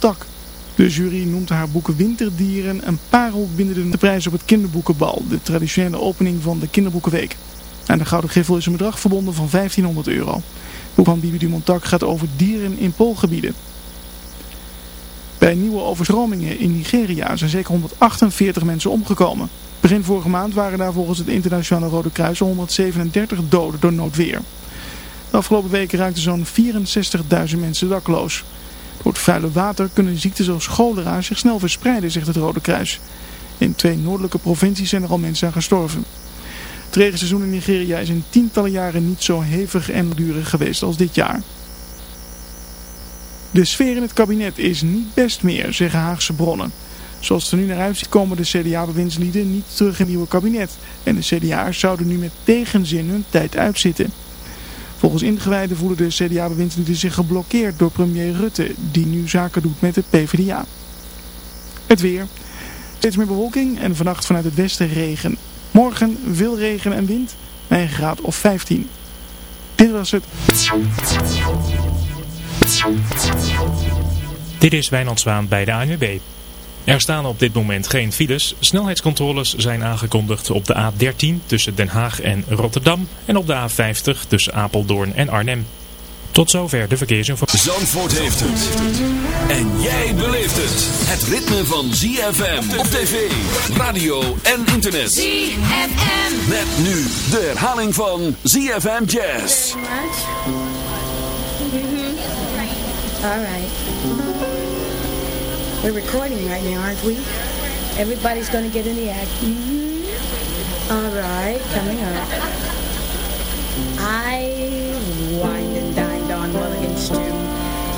Tak. De jury noemt haar boeken Winterdieren een parel binnen de prijs op het kinderboekenbal, de traditionele opening van de kinderboekenweek. Aan de Gouden Griffel is een bedrag verbonden van 1500 euro. Het boek van Bibi Dumontak gaat over dieren in poolgebieden. Bij nieuwe overstromingen in Nigeria zijn zeker 148 mensen omgekomen. Begin vorige maand waren daar volgens het Internationale Rode Kruis 137 doden door noodweer. De afgelopen weken raakten zo'n 64.000 mensen dakloos. Door het vuile water kunnen ziekten zoals cholera zich snel verspreiden, zegt het Rode Kruis. In twee noordelijke provincies zijn er al mensen aan gestorven. Het regenseizoen in Nigeria is in tientallen jaren niet zo hevig en durig geweest als dit jaar. De sfeer in het kabinet is niet best meer, zeggen Haagse bronnen. Zoals het er nu naar uitziet komen de CDA-bewindslieden niet terug in het nieuwe kabinet. En de CDA'ers zouden nu met tegenzin hun tijd uitzitten. Volgens ingewijden voelen de CDA-bewindslieden zich geblokkeerd door premier Rutte, die nu zaken doet met de PvdA. Het weer. Steeds meer bewolking en vannacht vanuit het westen regen. Morgen veel regen en wind bij een graad of 15. Dit was het. Dit is Wijnand Zwaan bij de ANWB. Er staan op dit moment geen files. Snelheidscontroles zijn aangekondigd op de A13 tussen Den Haag en Rotterdam en op de A50 tussen Apeldoorn en Arnhem. Tot zover de verkeersinformatie. Zandvoort heeft het. En jij beleeft het. Het ritme van ZFM op tv, radio en internet. ZFM. Met nu de herhaling van ZFM Jazz. All right. We're recording right now, aren't we? Everybody's going to get in the act. Mm -hmm. All right, coming up. I wined and dined on mulligan stew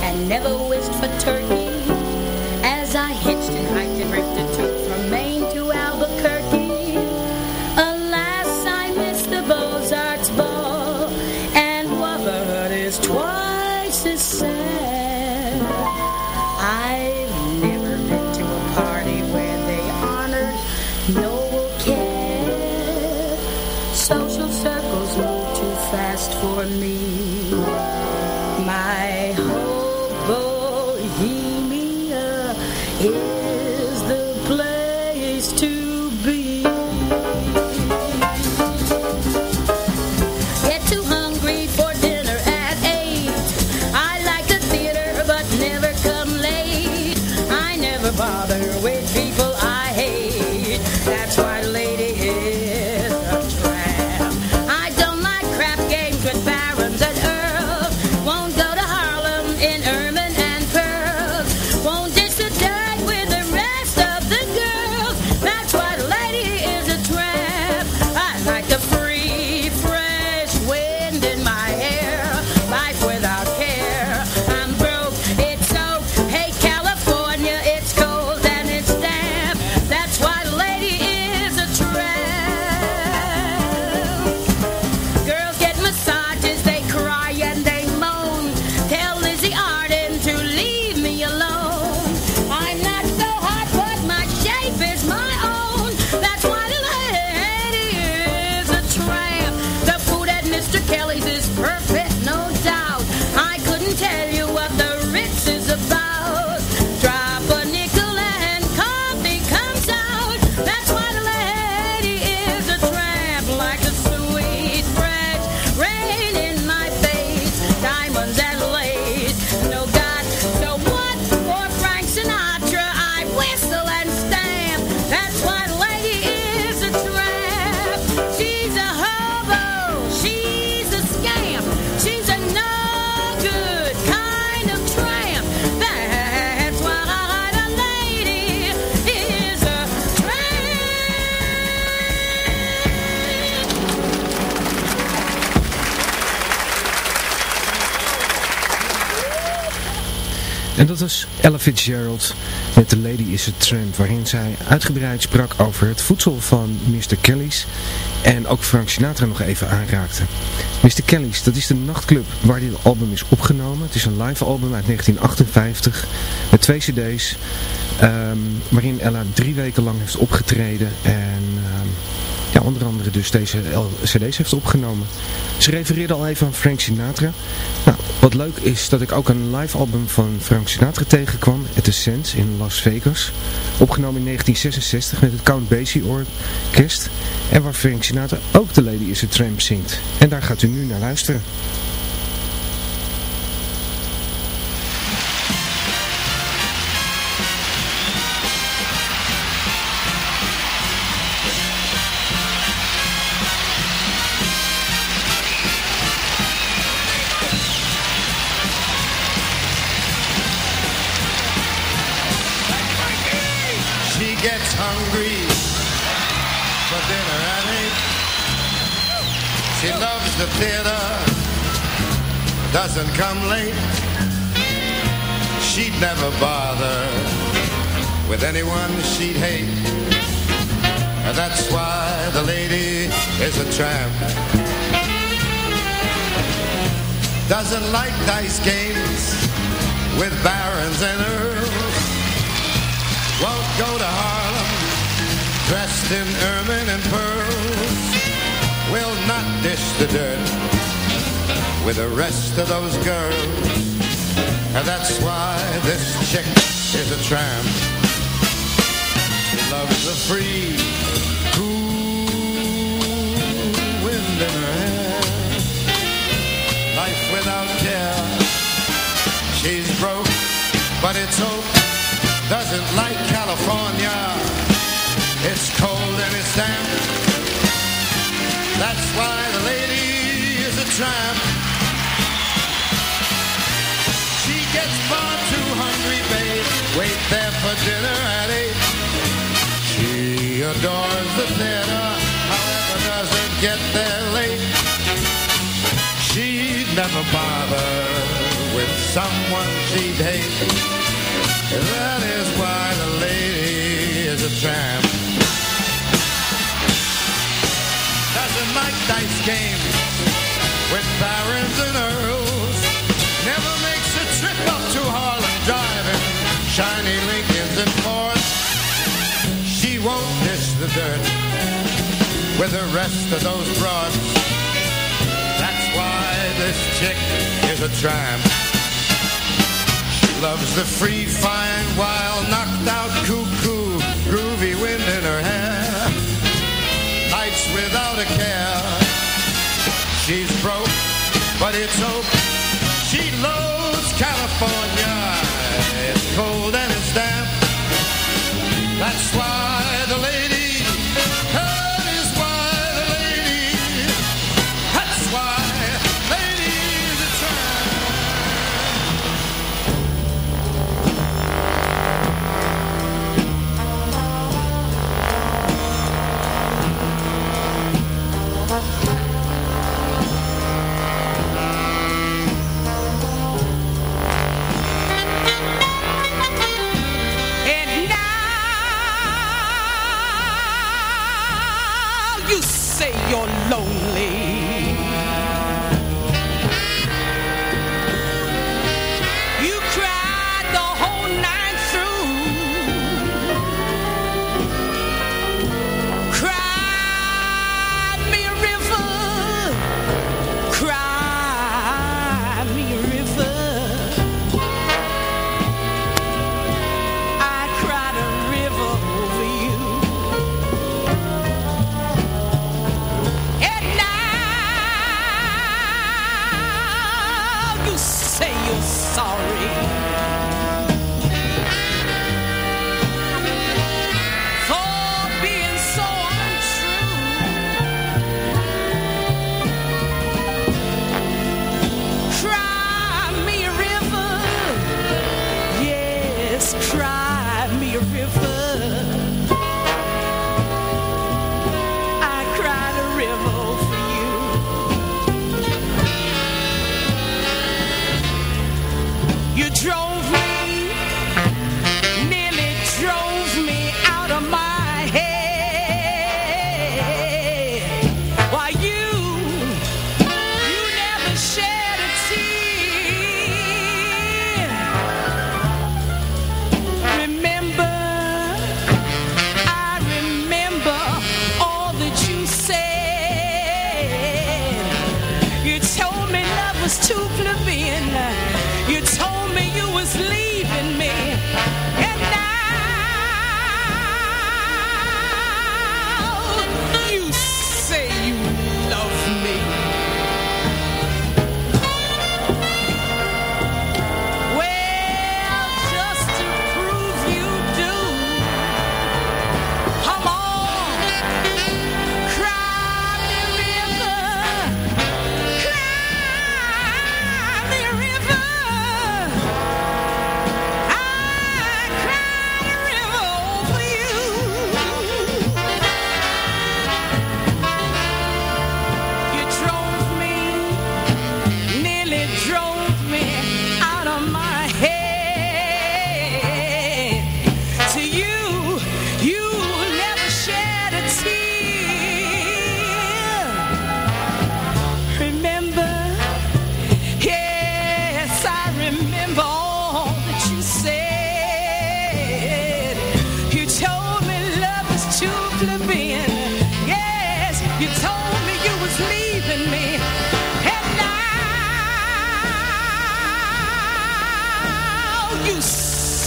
and never wished for turkey Ella Fitzgerald met The Lady is a Tramp, waarin zij uitgebreid sprak over het voedsel van Mr. Kelly's en ook Frank Sinatra nog even aanraakte. Mr. Kelly's, dat is de nachtclub waar dit album is opgenomen. Het is een live album uit 1958 met twee cd's, ehm, waarin Ella drie weken lang heeft opgetreden en... dus deze cd's heeft opgenomen. Ze refereerde al even aan Frank Sinatra. Nou, wat leuk is dat ik ook een live album van Frank Sinatra tegenkwam, At The Sense in Las Vegas. Opgenomen in 1966 met het Count Basie Orkest. En waar Frank Sinatra ook The Lady is a Tramp zingt. En daar gaat u nu naar luisteren. Doesn't come late. She'd never bother With anyone she'd hate. That's why the lady is a tramp. Doesn't like dice games With barons and earls Won't go to Harlem Dressed in ermine and pearls Will not dish the dirt with the rest of those girls. And that's why this chick is a tramp. She loves the free, cool wind in her hair. Life without care. She's broke, but it's hope. Doesn't like California. It's cold and it's damp. A tramp. gets far too hungry, babe. Wait there for dinner at eight. She adores the theater, however doesn't get there late. She'd never bother with someone she'd hate. That is why the lady is a tramp. Doesn't like dice games with barons and earls. Never makes a trip up to Harlem driving shiny Lincolns and Fords. She won't dish the dirt with the rest of those broads. That's why this chick is a tramp. She loves the free, fine, wild, knocked out,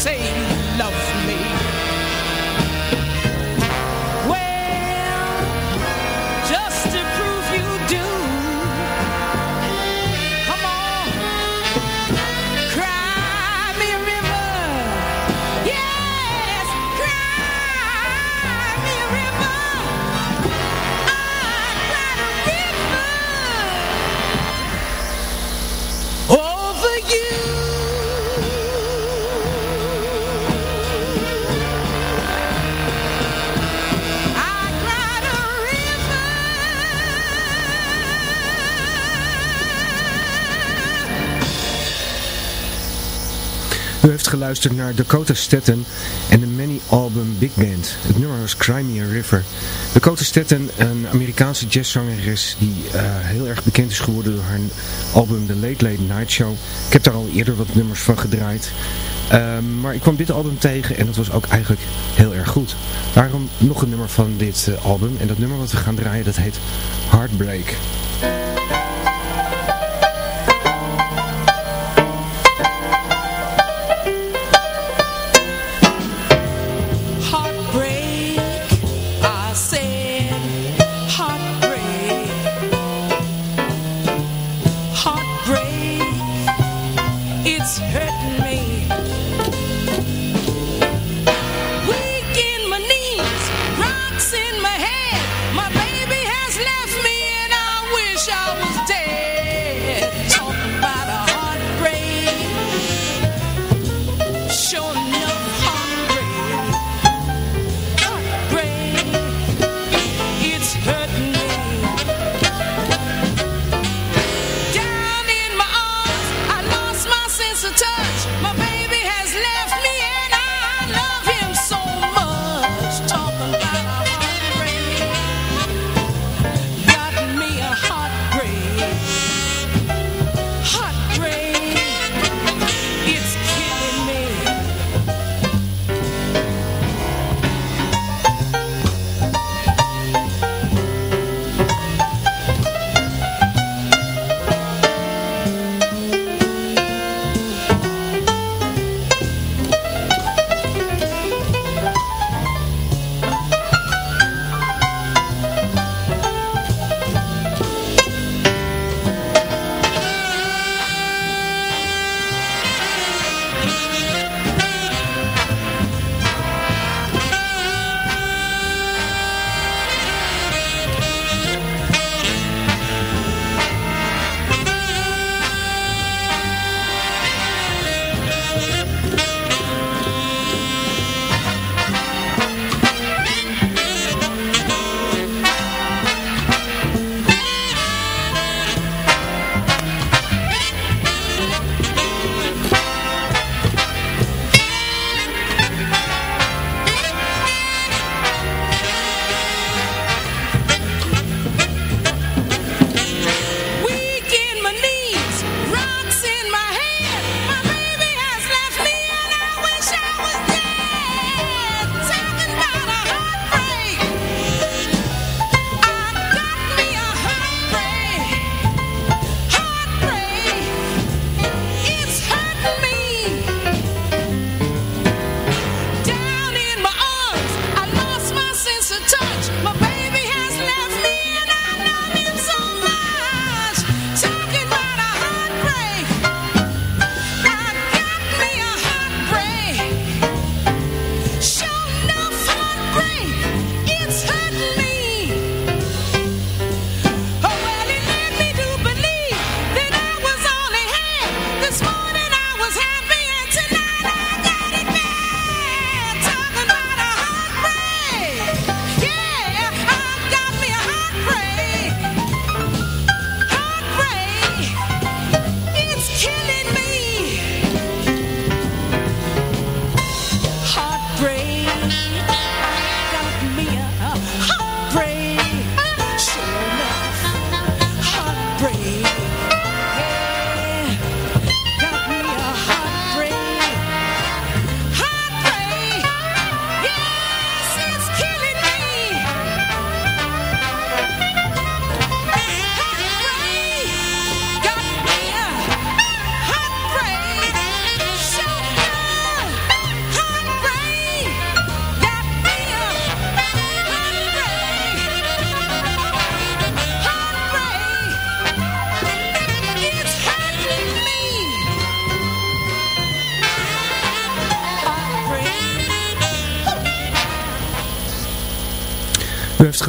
say you love me. Geluisterd naar Dakota Staten en de Many Album Big Band. Het nummer was Cry Me a River. Dakota Staten, een Amerikaanse jazzzangeres die eh, heel erg bekend is geworden door haar album The Late Late Night Show. Ik heb daar al eerder wat nummers van gedraaid. Ehm, maar ik kwam dit album tegen en dat was ook eigenlijk heel erg goed. Daarom nog een nummer van dit eh, album. En dat nummer wat we gaan draaien, dat heet. Heartbreak,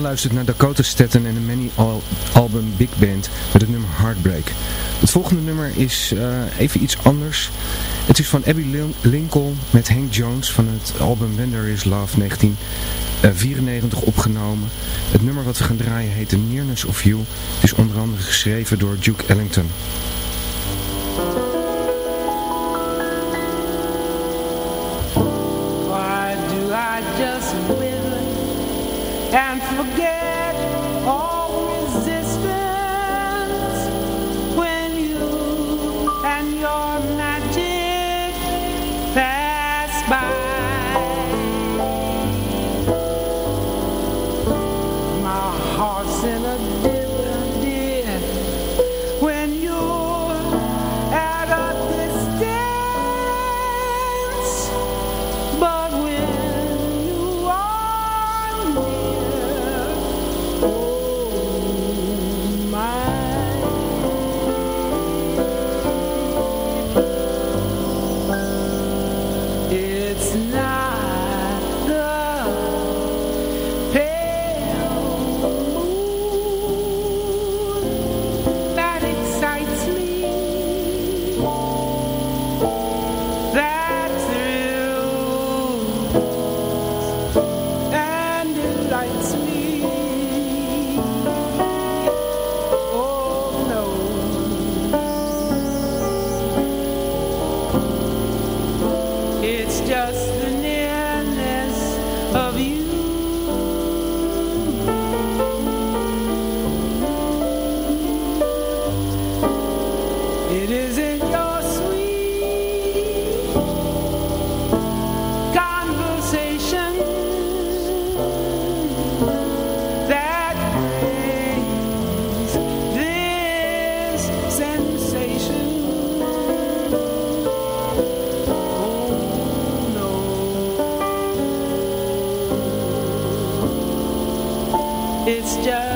geluisterd naar Dakota Staten en de Many Al Album Big Band met het nummer Heartbreak. Het volgende nummer is uh, even iets anders. Het is van Abby Lincoln met Hank Jones van het album When There Is Love 1994 opgenomen. Het nummer wat we gaan draaien heet The Nearness of You. Het is onder andere geschreven door Duke Ellington. And forget it's just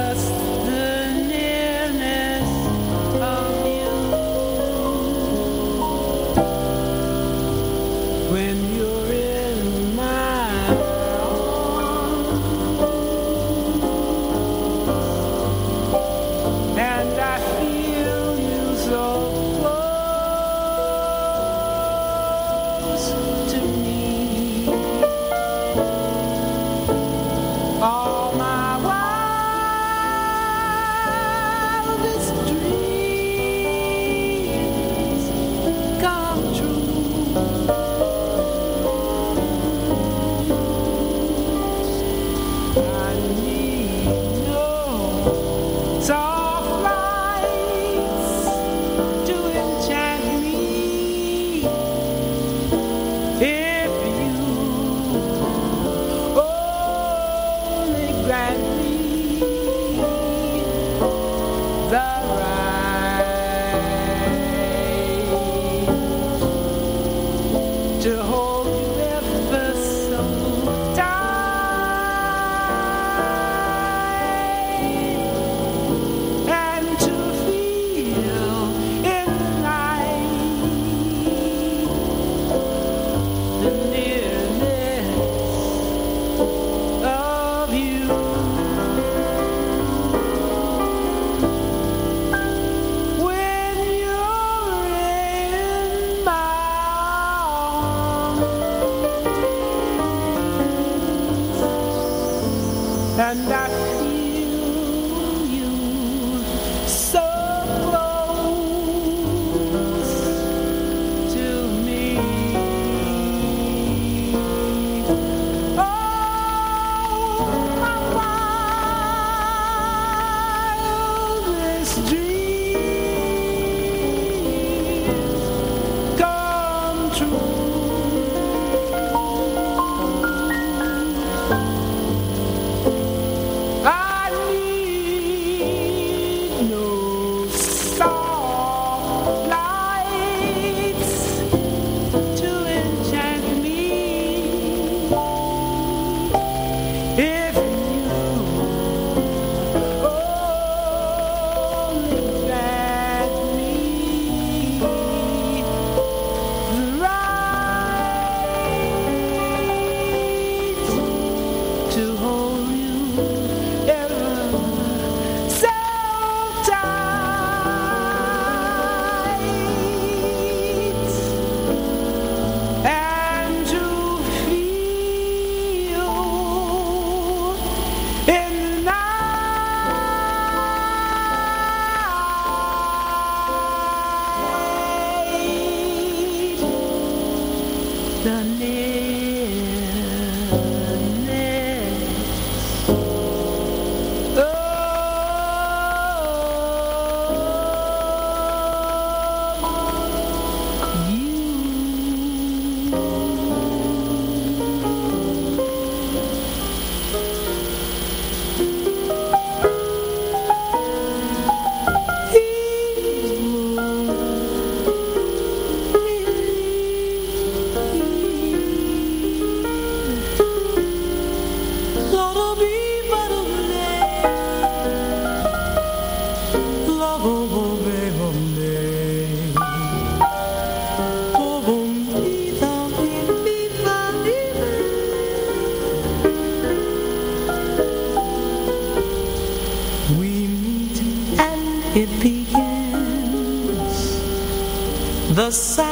the sound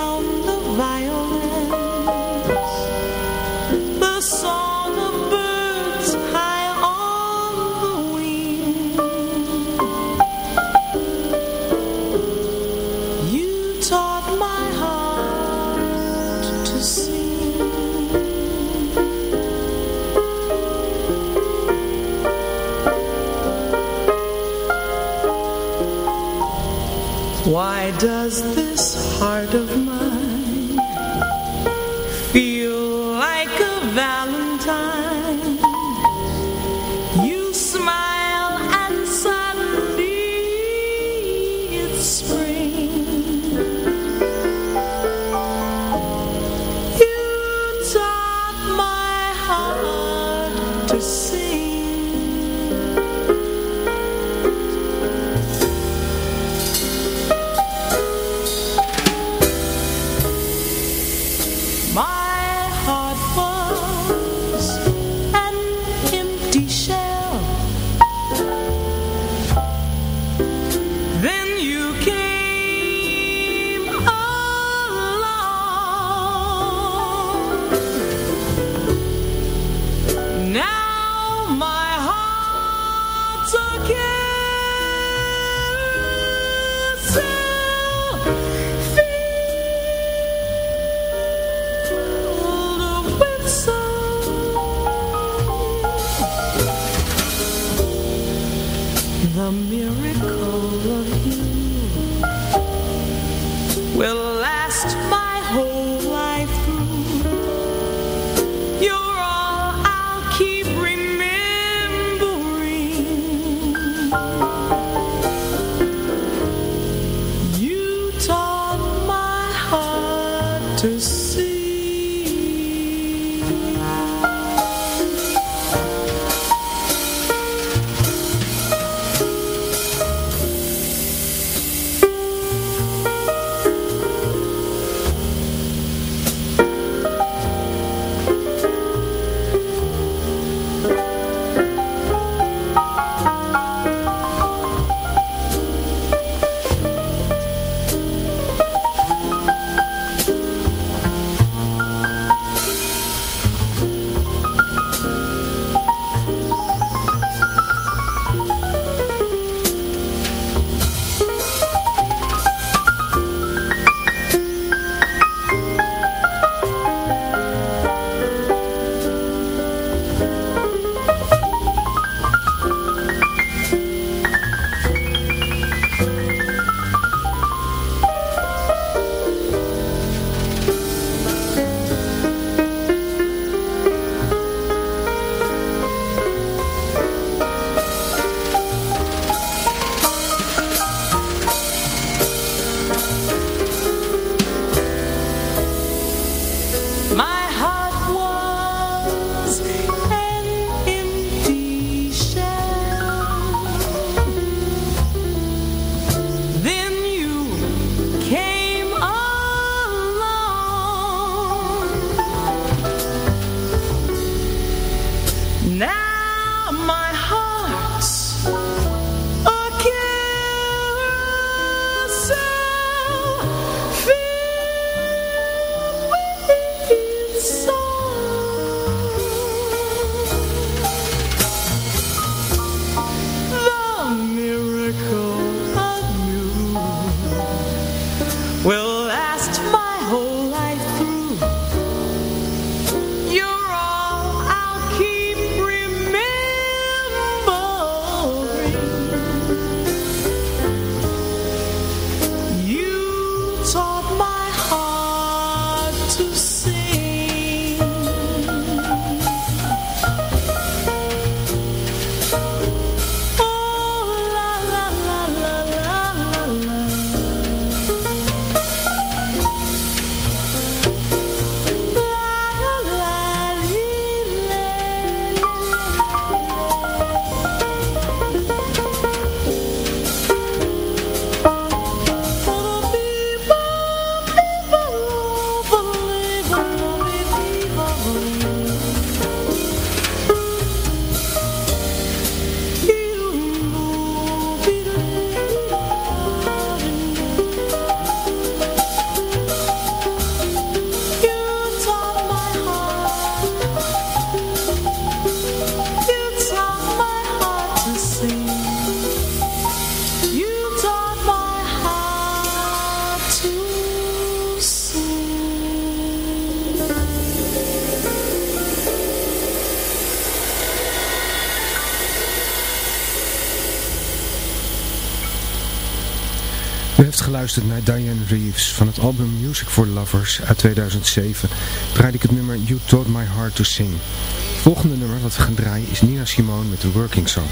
geluisterd naar Diane Reeves van het album Music for Lovers uit 2007. Draaide ik het nummer You Taught My Heart to Sing. Het volgende nummer dat we gaan draaien is Nina Simone met The Working Song.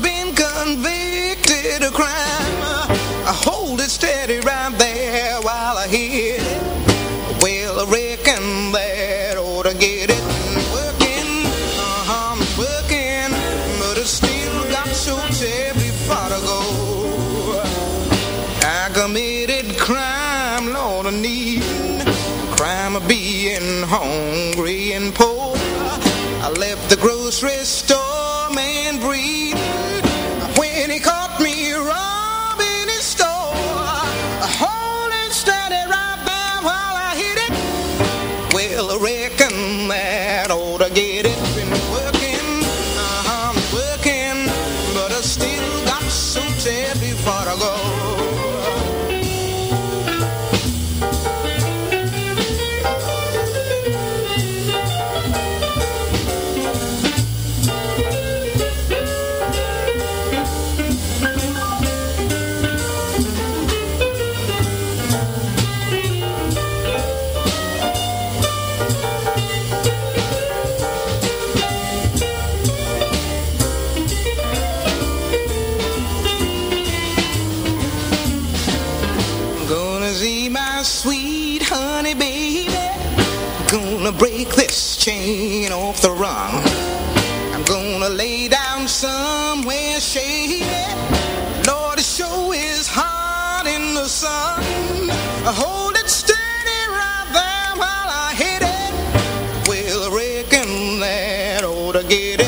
Been convicted of crime hold it steady right there most rest gonna break this chain off the run. I'm gonna lay down somewhere shady. Lord, it show is hot in the sun. I hold it steady right there while I hit it. Well, I reckon that ought to get it.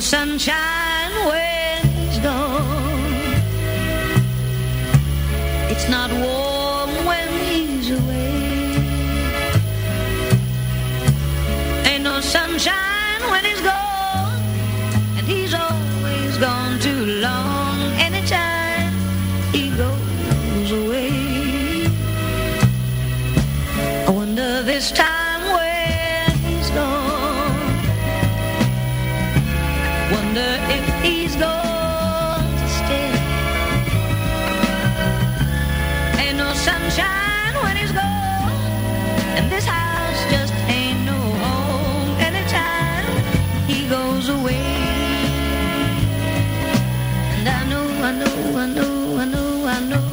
sunshine.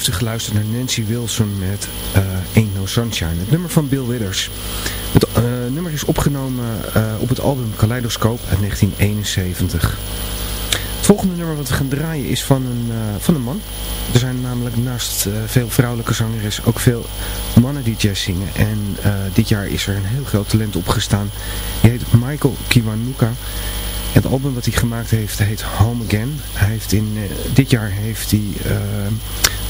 heeft u geluisterd naar Nancy Wilson met uh, Ain't No Sunshine. Het nummer van Bill Withers. Het eh, nummer is opgenomen eh, op het album Kaleidoscope uit 1971. Het volgende nummer wat we gaan draaien is van een, van een man. Er zijn namelijk naast veel vrouwelijke zangeres ook veel mannen die jazz zingen. En dit jaar is er een heel groot talent opgestaan. Die heet Michael Kiwanuka. Het album wat hij gemaakt heeft heet Home Again. Hij heeft in, dit jaar heeft hij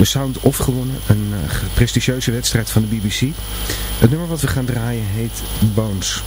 de Sound Off gewonnen. Een prestigieuze wedstrijd van de BBC. Het nummer wat we gaan draaien heet Bones.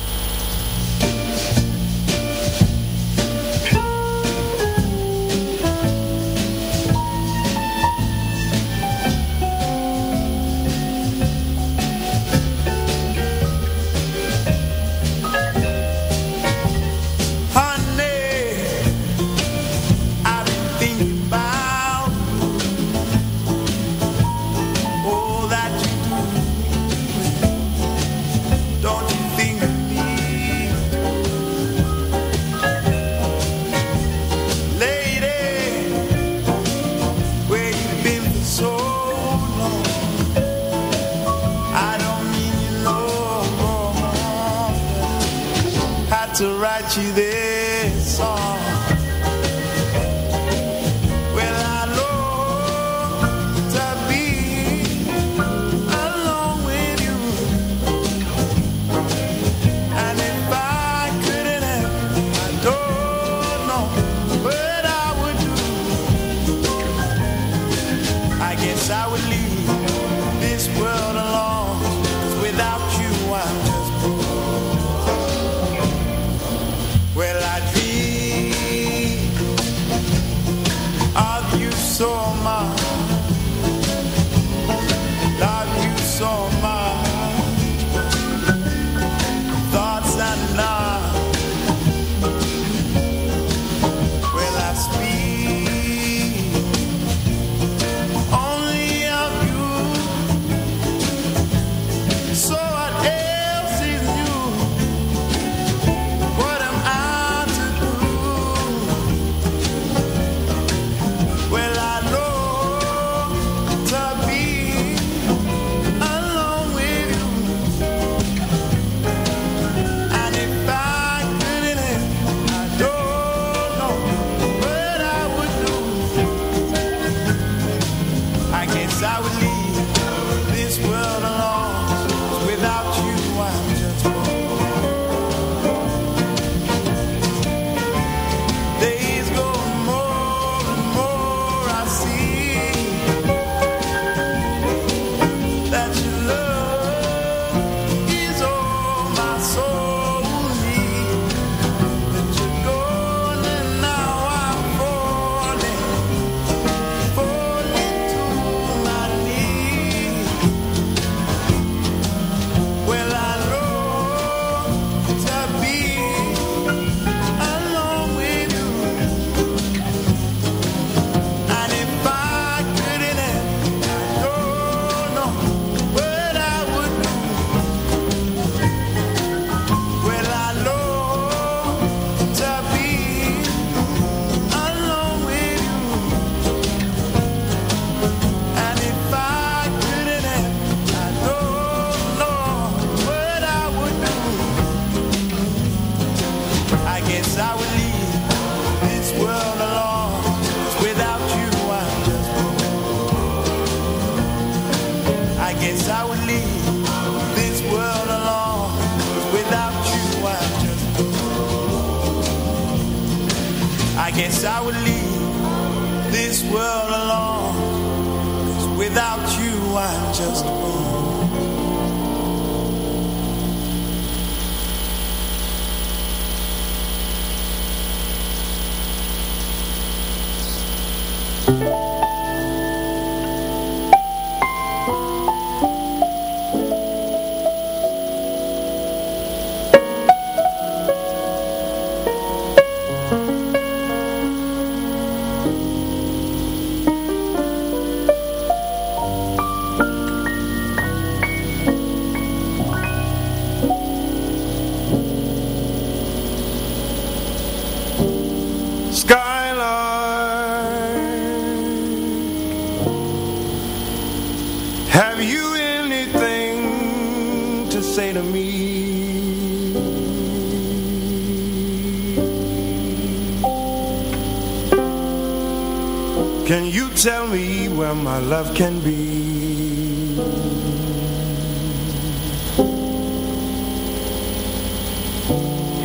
my love can be.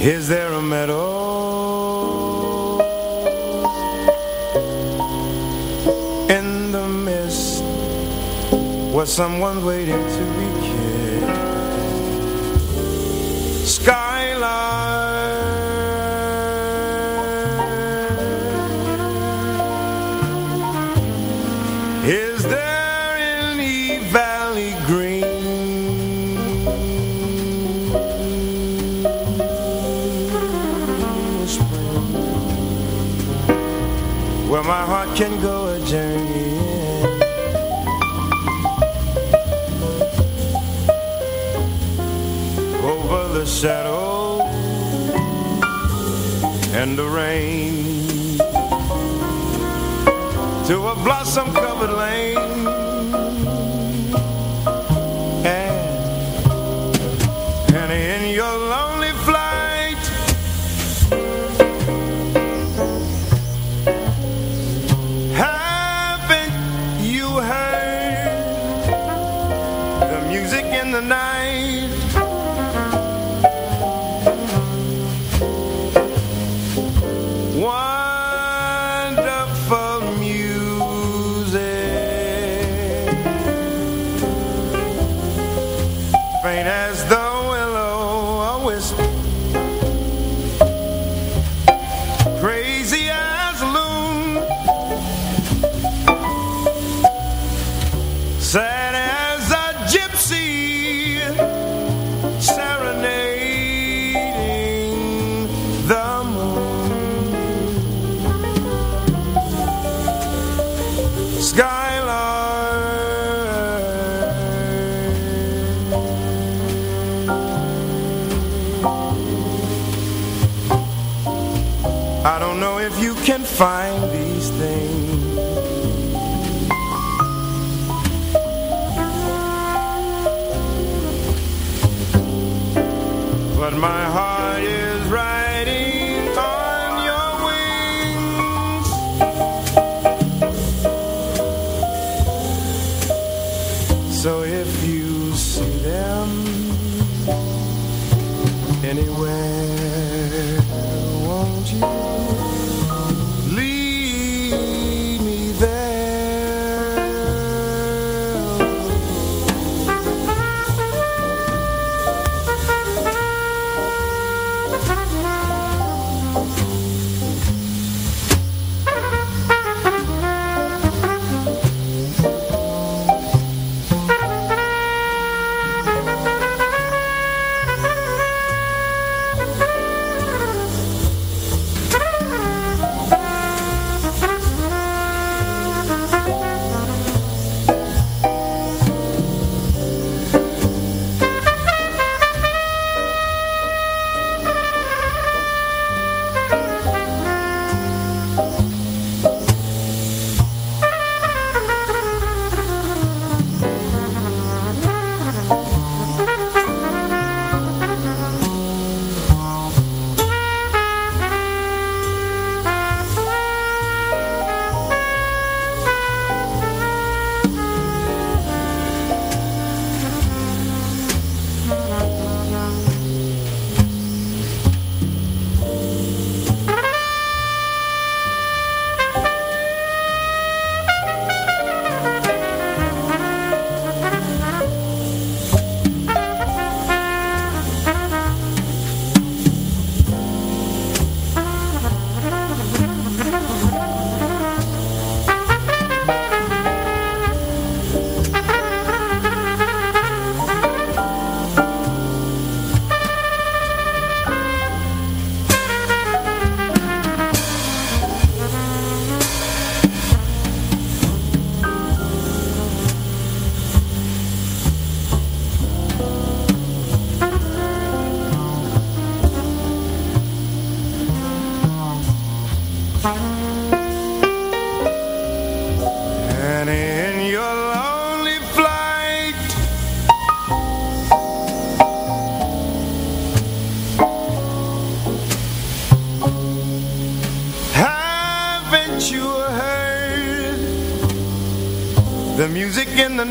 Is there a meadow? In the mist Where someone's waiting to can go a journey Over the shadow and the rain. To a blossom-covered lane.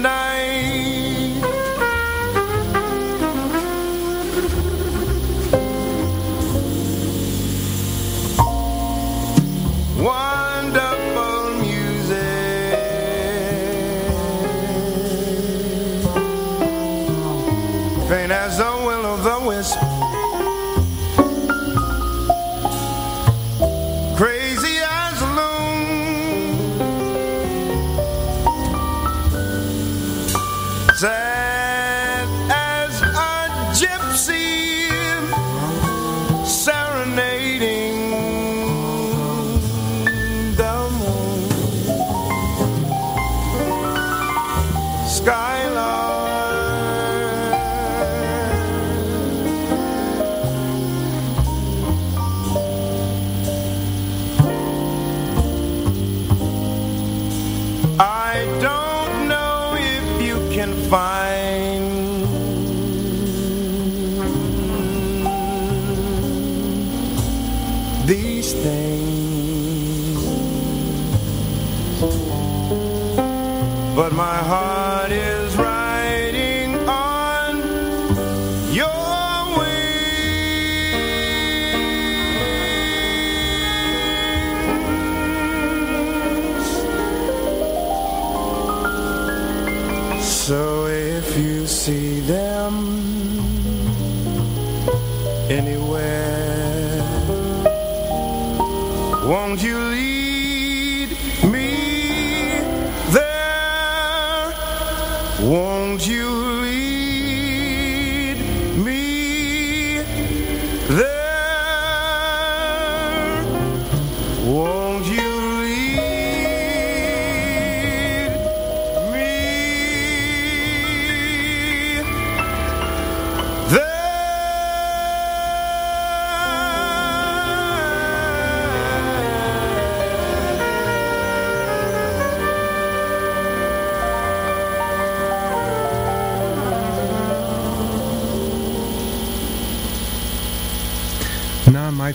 Night. Anywhere, won't you lead me there? Won't you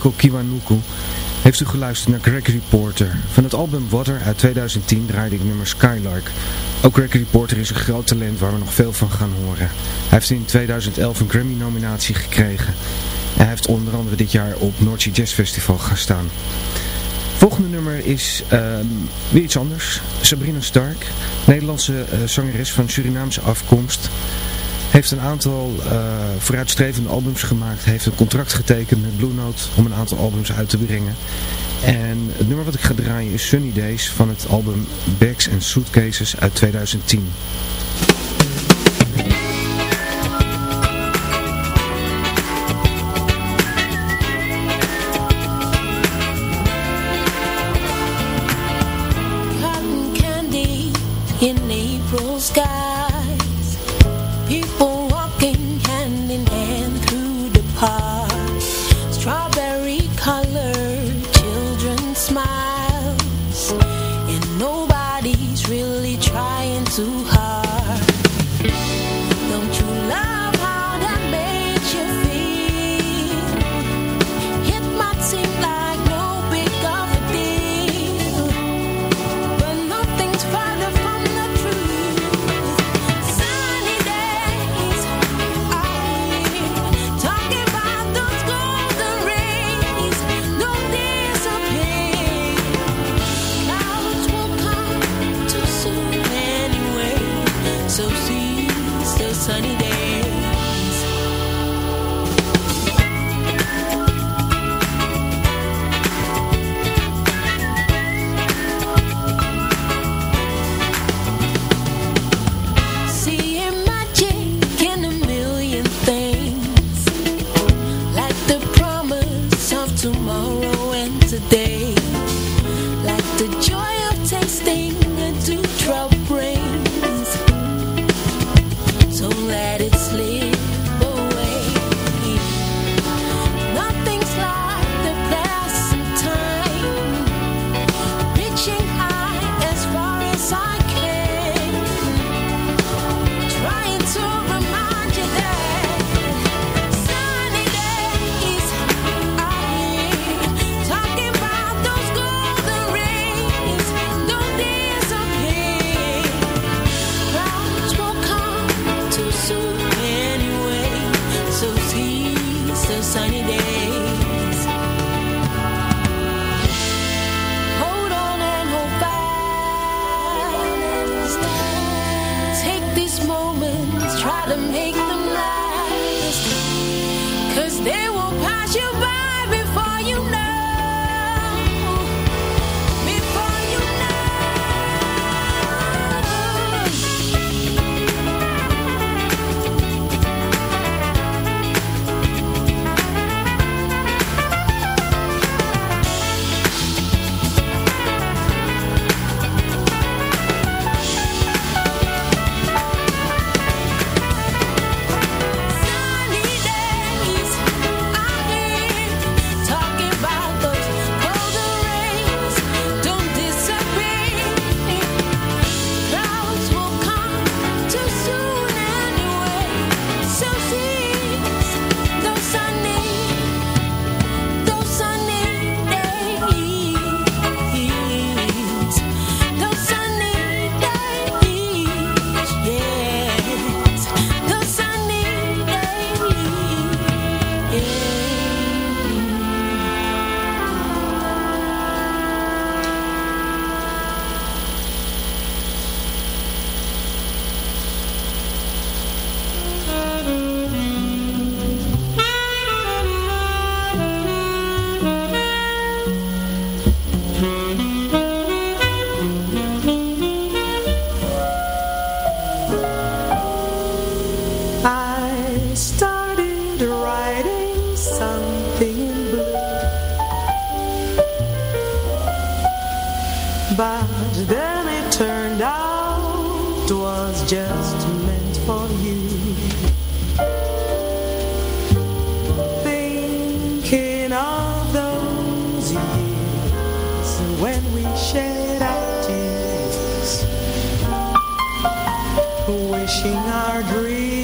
Michael Kiwanuku heeft u geluisterd naar Gregory Porter. Van het album Water uit 2010 draaide ik nummer Skylark. Ook Gregory Porter is een groot talent waar we nog veel van gaan horen. Hij heeft in 2011 een Grammy nominatie gekregen. En hij heeft onder andere dit jaar op Noordzee Jazz Festival gestaan. Volgende nummer is ehm, weer iets anders. Sabrina Stark, Nederlandse eh, zangeres van Surinaamse afkomst. Heeft een aantal eh, vooruitstrevende albums gemaakt. Heeft een contract getekend met Blue Note om een aantal albums uit te brengen. En het nummer wat ik ga draaien is Sunny Days van het album Bags and Suitcases uit 2010. Really trying too hard. They will pass you by wishing our dreams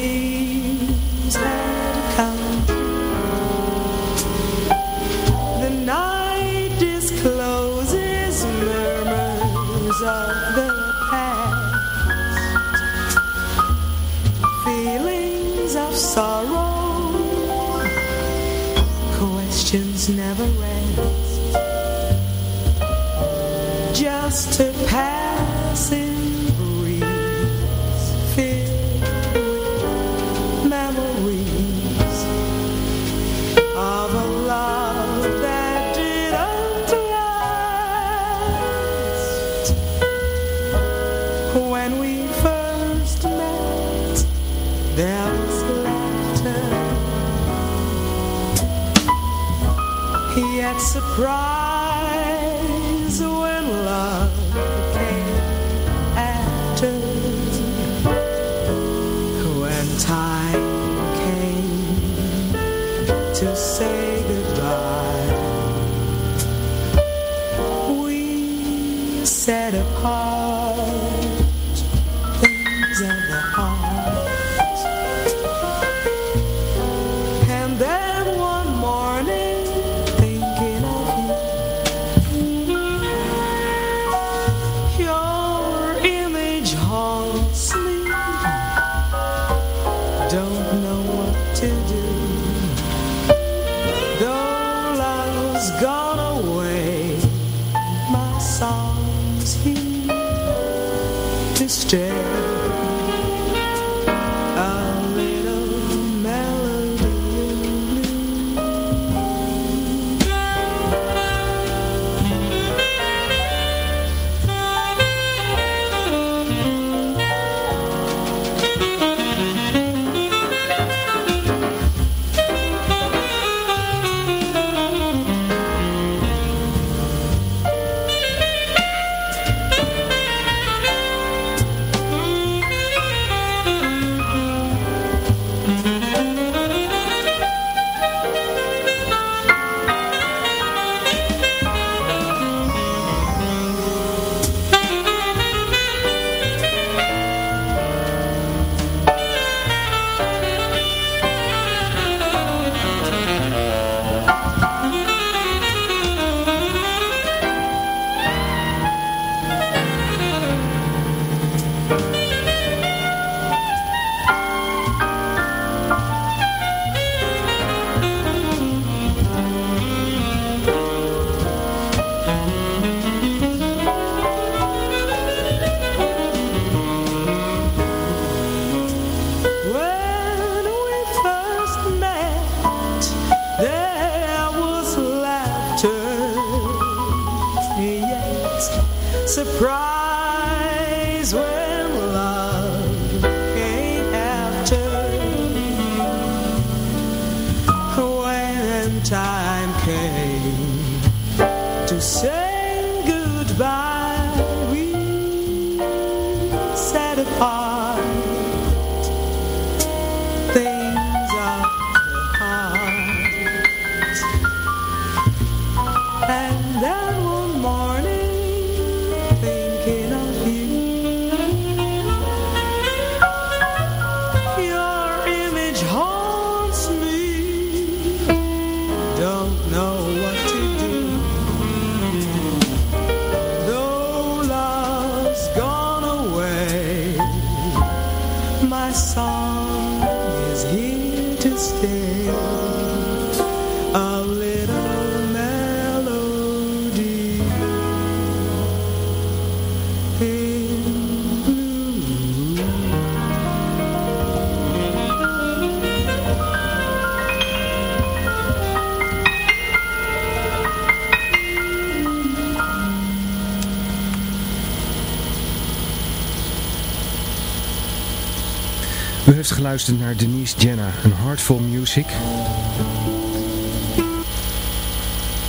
geluisterd naar Denise Jenna, een Heartful Music.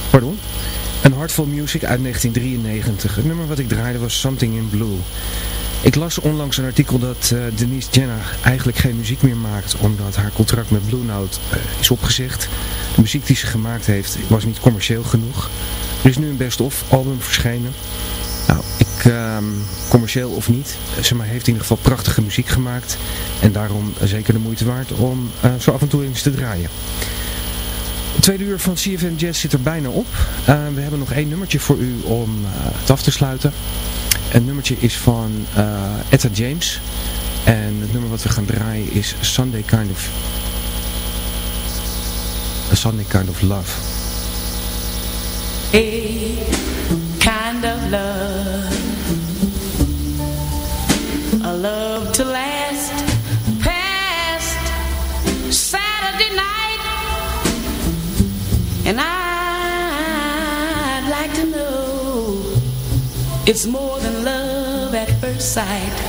Pardon? Een Heartful Music uit 1993. Het nummer wat ik draaide was Something in Blue. Ik las onlangs een artikel dat eh, Denise Jenna eigenlijk geen muziek meer maakt omdat haar contract met Blue Note eh, is opgezegd. De muziek die ze gemaakt heeft was niet commercieel genoeg. Er is nu een best-of album verschenen. Ehm, commercieel of niet, ze maar heeft in ieder geval prachtige muziek gemaakt. En daarom zeker de moeite waard om eh, zo af en toe eens te draaien. Het tweede uur van CFM Jazz zit er bijna op. Eh, we hebben nog één nummertje voor u om eh, het af te sluiten. Het nummertje is van eh, Etta James. En het nummer wat we gaan draaien is Sunday Kind of... A Sunday Kind of Love. a to last past Saturday night, and I'd like to know it's more than love at first sight,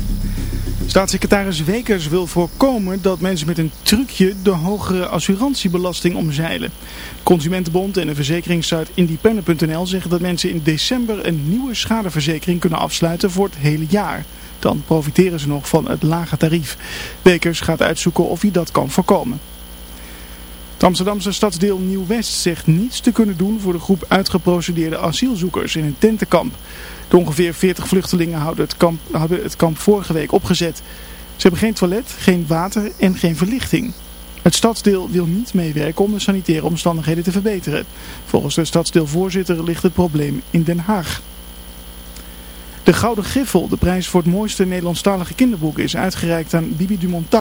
Staatssecretaris Wekers wil voorkomen dat mensen met een trucje de hogere assurantiebelasting omzeilen. Consumentenbond en de verzekeringssite independent.nl zeggen dat mensen in december een nieuwe schadeverzekering kunnen afsluiten voor het hele jaar. Dan profiteren ze nog van het lage tarief. Wekers gaat uitzoeken of hij dat kan voorkomen. Het Amsterdamse stadsdeel Nieuw-West zegt niets te kunnen doen voor de groep uitgeprocedeerde asielzoekers in een tentenkamp. De ongeveer 40 vluchtelingen houden het kamp, hadden het kamp vorige week opgezet. Ze hebben geen toilet, geen water en geen verlichting. Het stadsdeel wil niet meewerken om de sanitaire omstandigheden te verbeteren. Volgens de stadsdeelvoorzitter ligt het probleem in Den Haag. De Gouden Griffel, de prijs voor het mooiste Nederlandstalige kinderboek, is uitgereikt aan Bibi Dumontat.